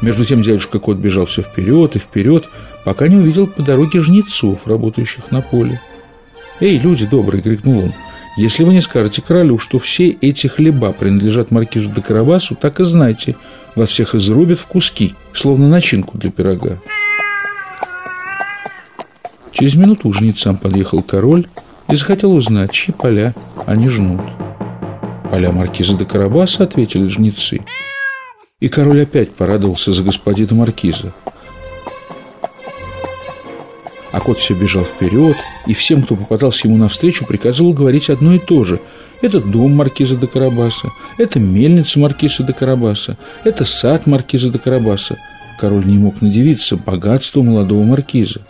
Между тем дядюшка Кот бежал все вперед и вперед, пока не увидел по дороге жнецов, работающих на поле. «Эй, люди добрые!» – крикнул он. «Если вы не скажете королю, что все эти хлеба принадлежат маркизу де Карабасу, так и знайте, вас всех изрубят в куски, словно начинку для пирога». Через минуту к жнецам подъехал король и захотел узнать, чьи поля они жнут. «Поля маркиза де Карабаса», — ответили жнецы. И король опять порадовался за господина маркиза. А кот все бежал вперед, и всем, кто попадался ему навстречу, приказывал говорить одно и то же. Это дом маркиза де Карабаса, это мельница маркиза де Карабаса, это сад маркиза де Карабаса. Король не мог надевиться богатству молодого маркиза.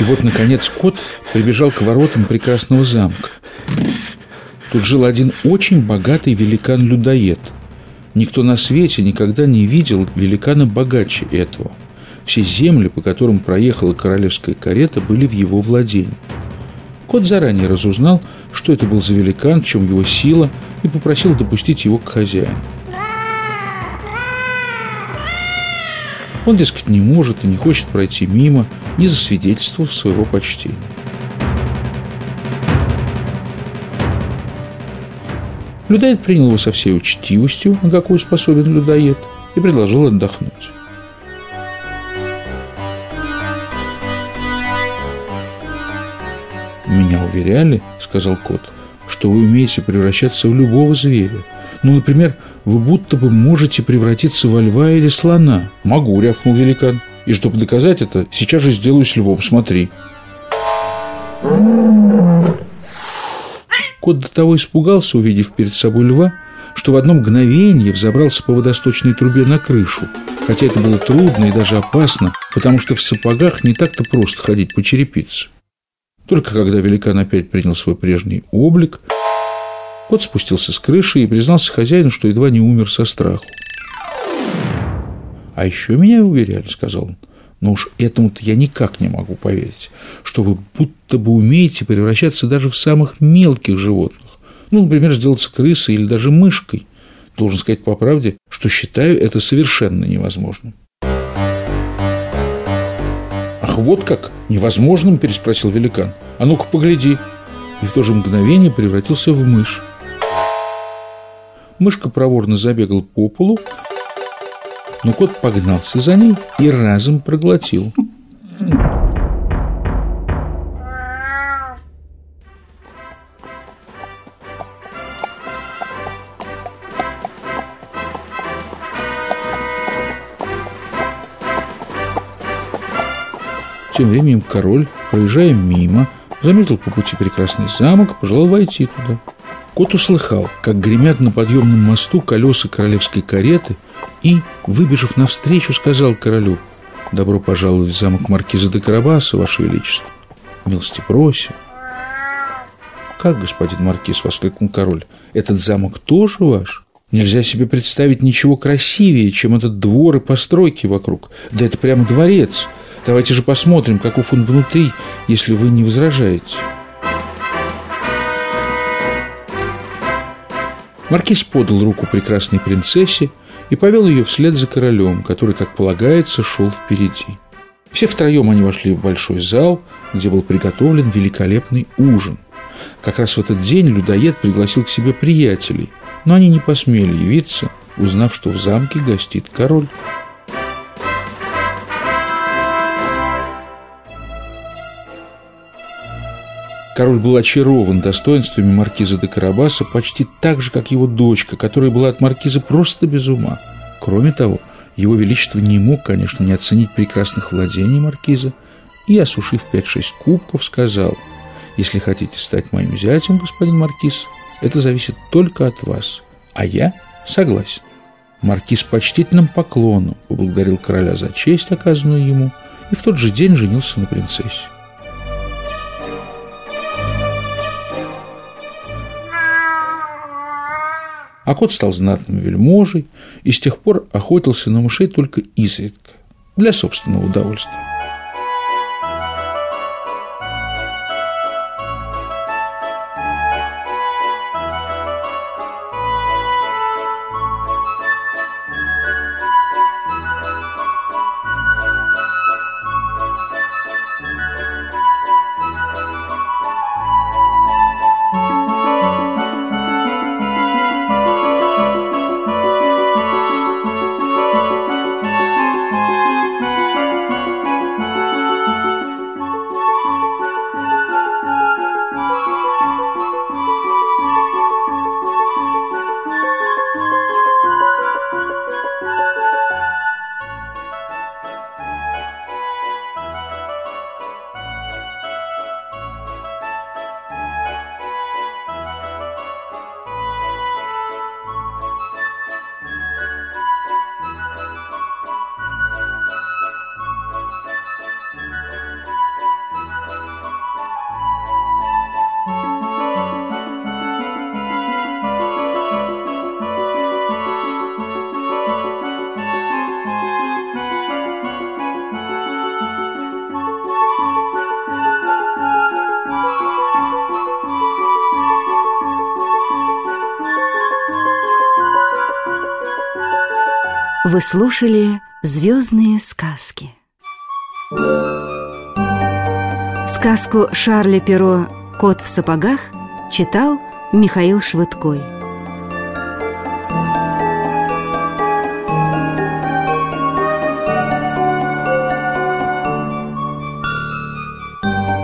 И вот, наконец, кот прибежал к воротам прекрасного замка. Тут жил один очень богатый великан-людоед. Никто на свете никогда не видел великана богаче этого. Все земли, по которым проехала королевская карета, были в его владении. Кот заранее разузнал, что это был за великан, в чем его сила, и попросил допустить его к хозяину. Он, дескать, не может и не хочет пройти мимо, не засвидетельствовав своего почтения. Людоед принял его со всей учтивостью, на какую способен людоед, и предложил отдохнуть. «Меня уверяли, — сказал кот, — что вы умеете превращаться в любого зверя. Ну, например, вы будто бы можете превратиться во льва или слона. Могу, рявкнул великан. И чтобы доказать это, сейчас же сделаю с львом, смотри. Кот до того испугался, увидев перед собой льва, что в одно мгновение взобрался по водосточной трубе на крышу, хотя это было трудно и даже опасно, потому что в сапогах не так-то просто ходить по черепице. Только когда великан опять принял свой прежний облик – Кот спустился с крыши и признался хозяину, что едва не умер со страху. «А еще меня уверяли», — сказал он, «но уж этому-то я никак не могу поверить, что вы будто бы умеете превращаться даже в самых мелких животных. Ну, например, сделаться крысой или даже мышкой. Должен сказать по правде, что считаю это совершенно невозможным». «Ах, вот как! Невозможным?» – переспросил великан. «А ну-ка, погляди!» И в то же мгновение превратился в мышь. Мышка проворно забегал по полу, но кот погнался за ней и разом проглотил. Тем временем король, проезжая мимо, заметил по пути прекрасный замок, пожелал войти туда. Кот услыхал, как гремят на подъемном мосту колеса королевской кареты и, выбежав навстречу, сказал королю «Добро пожаловать в замок маркиза де Карабаса, Ваше Величество! Милости просим!» «Как, господин маркиз?» — воскликнул король. «Этот замок тоже ваш?» Нельзя себе представить ничего красивее, чем этот двор и постройки вокруг. Да это прямо дворец. Давайте же посмотрим, каков он внутри, если вы не возражаете. Маркиз подал руку прекрасной принцессе и повел ее вслед за королем, который, как полагается, шел впереди. Все втроем они вошли в большой зал, где был приготовлен великолепный ужин. Как раз в этот день людоед пригласил к себе приятелей, но они не посмели явиться, узнав, что в замке гостит король. Король был очарован достоинствами маркиза де Карабаса почти так же, как его дочка, которая была от маркиза просто без ума. Кроме того, его величество не мог, конечно, не оценить прекрасных владений маркиза и, осушив 5-6 кубков, сказал, «Если хотите стать моим зятем, господин маркиз, это зависит только от вас, а я согласен». Маркиз почтительным поклоном поблагодарил короля за честь, оказанную ему, и в тот же день женился на принцессе. А кот стал знатным вельможей и с тех пор охотился на мышей только изредка, для собственного удовольствия. Вы слушали «Звездные сказки». Сказку Шарля Перо «Кот в сапогах» читал Михаил Швыдкой.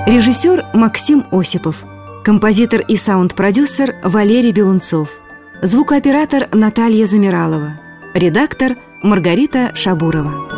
Режиссер Максим Осипов Композитор и саунд-продюсер Валерий Белунцов Звукооператор Наталья Замиралова Редактор Маргарита Шабурова